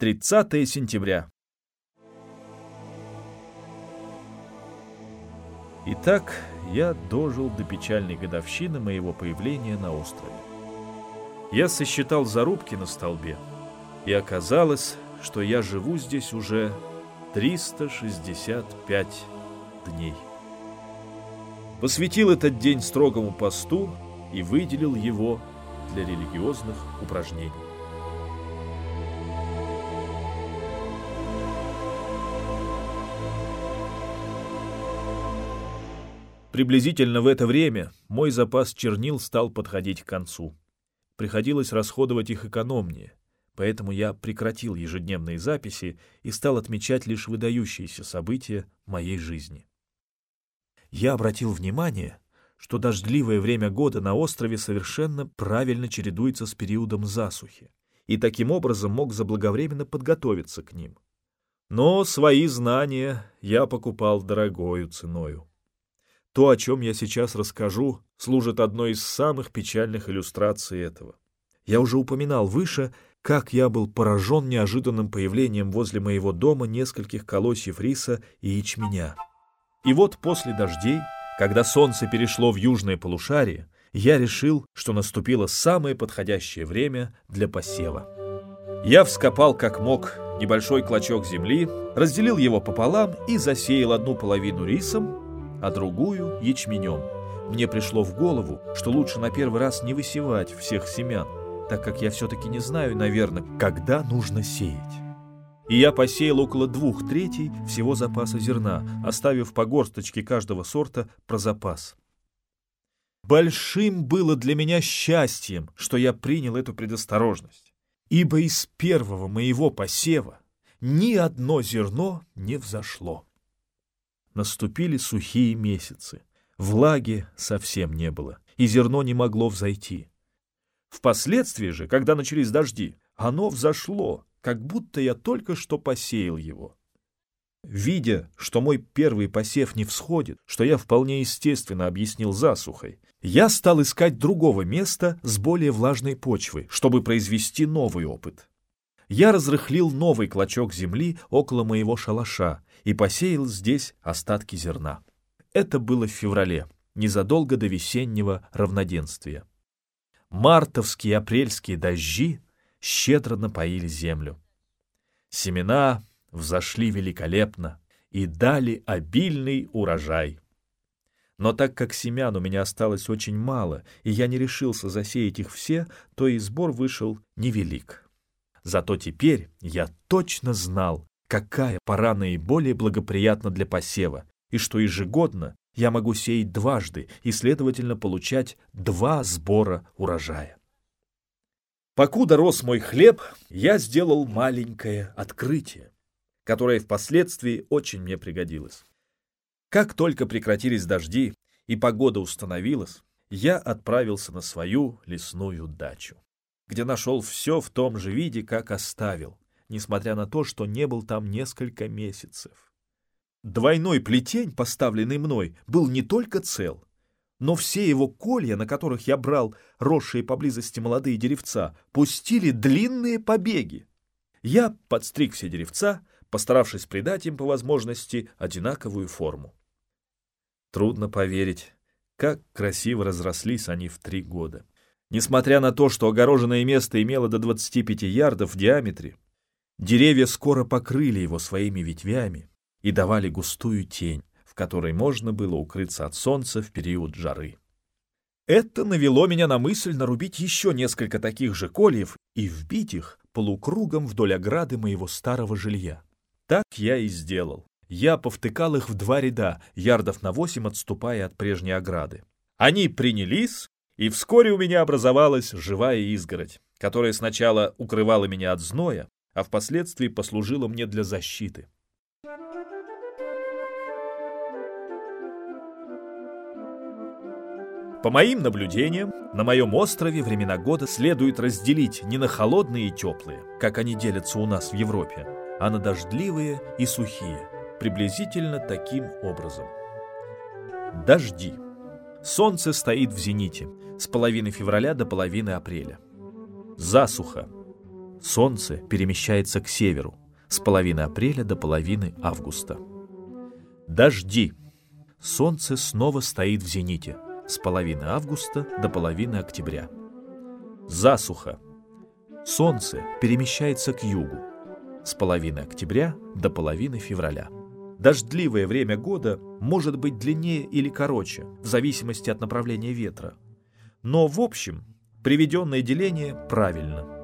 30 сентября. Итак, я дожил до печальной годовщины моего появления на острове. Я сосчитал зарубки на столбе, и оказалось, что я живу здесь уже 365 дней. Посвятил этот день строгому посту и выделил его для религиозных упражнений. Приблизительно в это время мой запас чернил стал подходить к концу. Приходилось расходовать их экономнее, поэтому я прекратил ежедневные записи и стал отмечать лишь выдающиеся события моей жизни. Я обратил внимание, что дождливое время года на острове совершенно правильно чередуется с периодом засухи, и таким образом мог заблаговременно подготовиться к ним. Но свои знания я покупал дорогою ценою. То, о чем я сейчас расскажу, служит одной из самых печальных иллюстраций этого. Я уже упоминал выше, как я был поражен неожиданным появлением возле моего дома нескольких колосьев риса и ячменя. И вот после дождей, когда солнце перешло в южное полушарие, я решил, что наступило самое подходящее время для посева. Я вскопал как мог небольшой клочок земли, разделил его пополам и засеял одну половину рисом, а другую — ячменем. Мне пришло в голову, что лучше на первый раз не высевать всех семян, так как я все-таки не знаю, наверное, когда нужно сеять. И я посеял около двух третей всего запаса зерна, оставив по горсточке каждого сорта про запас. Большим было для меня счастьем, что я принял эту предосторожность, ибо из первого моего посева ни одно зерно не взошло наступили сухие месяцы. Влаги совсем не было, и зерно не могло взойти. Впоследствии же, когда начались дожди, оно взошло, как будто я только что посеял его. Видя, что мой первый посев не всходит, что я вполне естественно объяснил засухой, я стал искать другого места с более влажной почвой, чтобы произвести новый опыт. Я разрыхлил новый клочок земли около моего шалаша и посеял здесь остатки зерна. Это было в феврале, незадолго до весеннего равноденствия. Мартовские и апрельские дожди щедро напоили землю. Семена взошли великолепно и дали обильный урожай. Но так как семян у меня осталось очень мало, и я не решился засеять их все, то и сбор вышел невелик. Зато теперь я точно знал, какая пора наиболее благоприятна для посева, и что ежегодно я могу сеять дважды и, следовательно, получать два сбора урожая. Покуда рос мой хлеб, я сделал маленькое открытие, которое впоследствии очень мне пригодилось. Как только прекратились дожди и погода установилась, я отправился на свою лесную дачу, где нашел все в том же виде, как оставил, несмотря на то, что не был там несколько месяцев. Двойной плетень, поставленный мной, был не только цел, но все его колья, на которых я брал росшие поблизости молодые деревца, пустили длинные побеги. Я подстриг все деревца, постаравшись придать им по возможности одинаковую форму. Трудно поверить, как красиво разрослись они в три года. Несмотря на то, что огороженное место имело до 25 ярдов в диаметре, Деревья скоро покрыли его своими ветвями и давали густую тень, в которой можно было укрыться от солнца в период жары. Это навело меня на мысль нарубить еще несколько таких же кольев и вбить их полукругом вдоль ограды моего старого жилья. Так я и сделал. Я повтыкал их в два ряда, ярдов на восемь отступая от прежней ограды. Они принялись, и вскоре у меня образовалась живая изгородь, которая сначала укрывала меня от зноя, а впоследствии послужила мне для защиты. По моим наблюдениям, на моем острове времена года следует разделить не на холодные и теплые, как они делятся у нас в Европе, а на дождливые и сухие, приблизительно таким образом. Дожди. Солнце стоит в зените с половины февраля до половины апреля. Засуха Солнце перемещается к северу с половины апреля до половины августа. Дожди. Солнце снова стоит в зените с половины августа до половины октября. Засуха. Солнце перемещается к югу с половины октября до половины февраля. Дождливое время года может быть длиннее или короче, в зависимости от направления ветра. Но в общем, приведенное деление правильно –